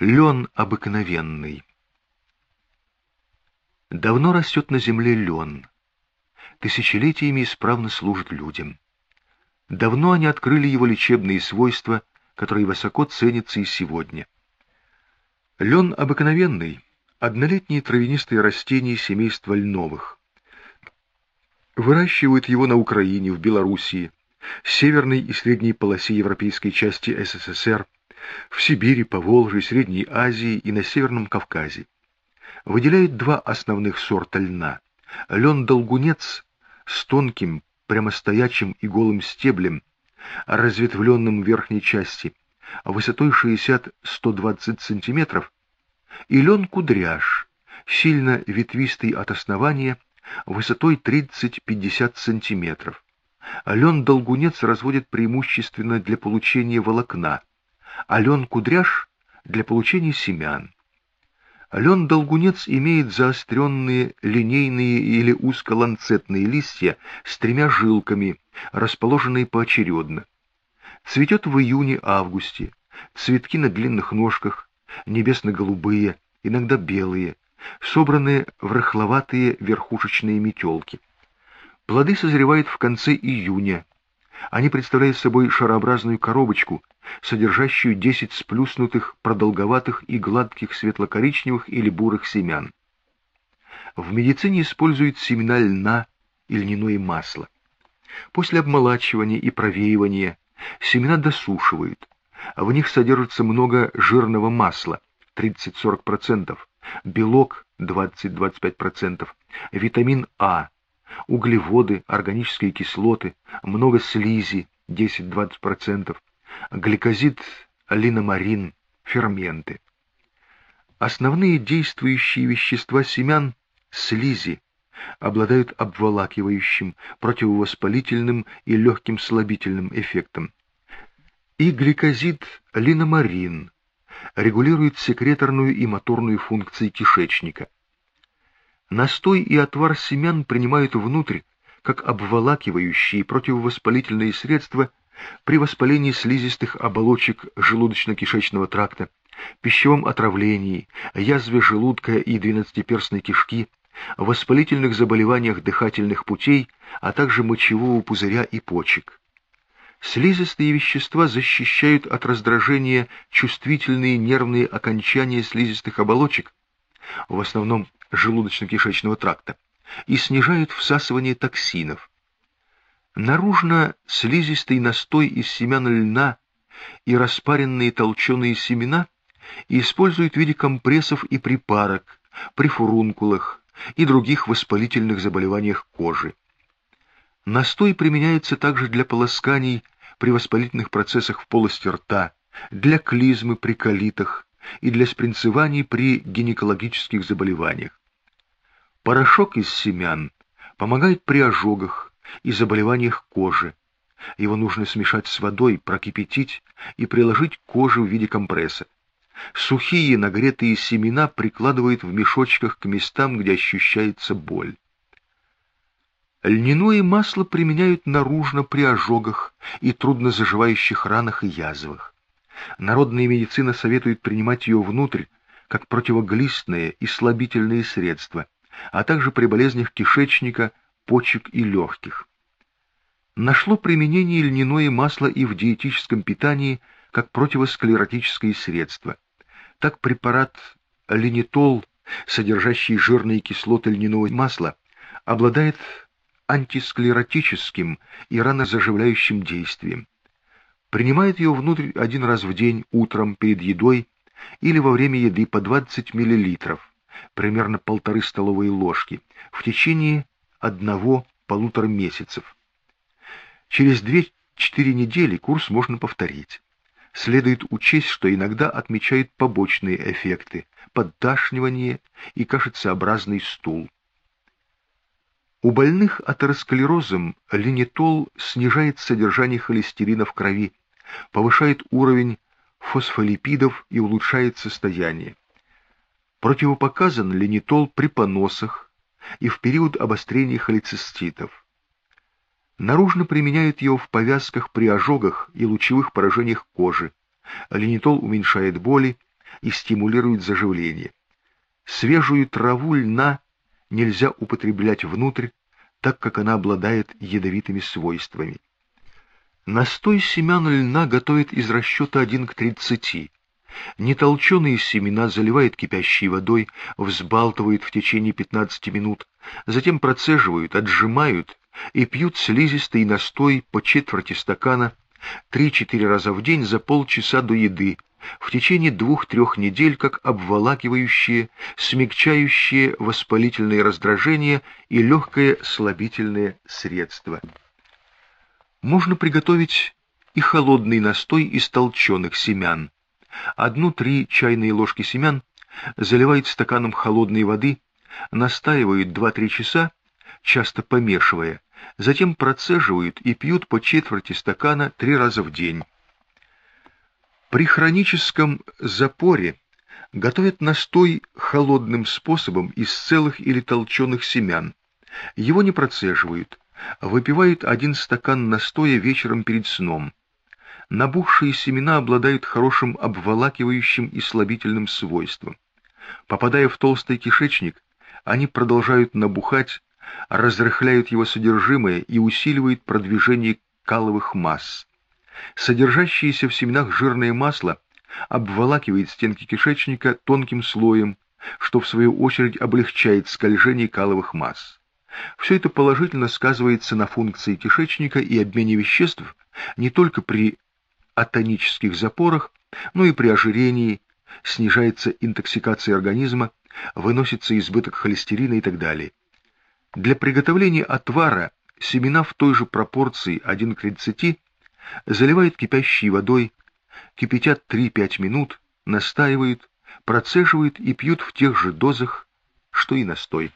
Лен обыкновенный. Давно растет на земле лен. Тысячелетиями исправно служит людям. Давно они открыли его лечебные свойства, которые высоко ценятся и сегодня. Лен обыкновенный, однолетние травянистые растения семейства льновых. Выращивают его на Украине, в Белоруссии, северной и средней полосе европейской части СССР, в Сибири, Поволжье, Средней Азии и на Северном Кавказе. Выделяют два основных сорта льна. Лен-долгунец с тонким, прямостоячим и голым стеблем, разветвленным в верхней части, высотой 60-120 см, и лен-кудряш, сильно ветвистый от основания, высотой 30-50 см. Лен-долгунец разводят преимущественно для получения волокна, а лен-кудряш — для получения семян. Лен-долгунец имеет заостренные линейные или узколанцетные листья с тремя жилками, расположенные поочередно. Цветет в июне-августе, цветки на длинных ножках, небесно-голубые, иногда белые, собранные в рыхловатые верхушечные метелки. Плоды созревают в конце июня. Они представляют собой шарообразную коробочку, содержащую 10 сплюснутых, продолговатых и гладких светло-коричневых или бурых семян. В медицине используют семена льна и льняное масло. После обмолачивания и провеивания семена досушивают. В них содержится много жирного масла, 30-40%, белок 20-25%, витамин А углеводы, органические кислоты, много слизи, 10-20%, гликозид, линомарин, ферменты. Основные действующие вещества семян – слизи, обладают обволакивающим, противовоспалительным и легким слабительным эффектом. И гликозид, линомарин, регулирует секреторную и моторную функции кишечника – Настой и отвар семян принимают внутрь, как обволакивающие противовоспалительные средства при воспалении слизистых оболочек желудочно-кишечного тракта, пищевом отравлении, язве желудка и двенадцатиперстной кишки, воспалительных заболеваниях дыхательных путей, а также мочевого пузыря и почек. Слизистые вещества защищают от раздражения чувствительные нервные окончания слизистых оболочек, в основном желудочно-кишечного тракта, и снижают всасывание токсинов. Наружно слизистый настой из семян льна и распаренные толченые семена используют в виде компрессов и припарок при фурункулах и других воспалительных заболеваниях кожи. Настой применяется также для полосканий при воспалительных процессах в полости рта, для клизмы при колитах и для спринцеваний при гинекологических заболеваниях. Порошок из семян помогает при ожогах и заболеваниях кожи. Его нужно смешать с водой, прокипятить и приложить к коже в виде компресса. Сухие нагретые семена прикладывают в мешочках к местам, где ощущается боль. Льняное масло применяют наружно при ожогах и труднозаживающих ранах и язвах. Народная медицина советует принимать ее внутрь, как противоглистное и слабительное средство – а также при болезнях кишечника, почек и легких. Нашло применение льняное масло и в диетическом питании как противосклеротическое средство. Так препарат линитол, содержащий жирные кислоты льняного масла, обладает антисклеротическим и ранозаживляющим действием. Принимает ее внутрь один раз в день утром перед едой или во время еды по 20 мл примерно полторы столовые ложки, в течение одного-полутора месяцев. Через 2-4 недели курс можно повторить. Следует учесть, что иногда отмечают побочные эффекты – подташнивание и кашицеобразный стул. У больных атеросклерозом линитол снижает содержание холестерина в крови, повышает уровень фосфолипидов и улучшает состояние. Противопоказан линитол при поносах и в период обострения холециститов. Наружно применяют его в повязках при ожогах и лучевых поражениях кожи. Линитол уменьшает боли, и стимулирует заживление. Свежую траву льна нельзя употреблять внутрь, так как она обладает ядовитыми свойствами. Настой семян льна готовят из расчета 1 к 30. Нетолченые семена заливают кипящей водой, взбалтывают в течение 15 минут, затем процеживают, отжимают и пьют слизистый настой по четверти стакана 3-4 раза в день за полчаса до еды, в течение двух-трех недель как обволакивающее, смягчающее воспалительные раздражения и легкое слабительное средство. Можно приготовить и холодный настой из толченых семян. Одну-три чайные ложки семян заливают стаканом холодной воды, настаивают 2-3 часа, часто помешивая, затем процеживают и пьют по четверти стакана три раза в день. При хроническом запоре готовят настой холодным способом из целых или толченых семян. Его не процеживают, выпивают один стакан настоя вечером перед сном. Набухшие семена обладают хорошим обволакивающим и слабительным свойством. Попадая в толстый кишечник, они продолжают набухать, разрыхляют его содержимое и усиливают продвижение каловых масс. Содержащееся в семенах жирное масло обволакивает стенки кишечника тонким слоем, что в свою очередь облегчает скольжение каловых масс. Все это положительно сказывается на функции кишечника и обмене веществ не только при атонических запорах, но и при ожирении, снижается интоксикация организма, выносится избыток холестерина и так далее. Для приготовления отвара семена в той же пропорции 1 к 30 заливают кипящей водой, кипятят 3-5 минут, настаивают, процеживают и пьют в тех же дозах, что и настой.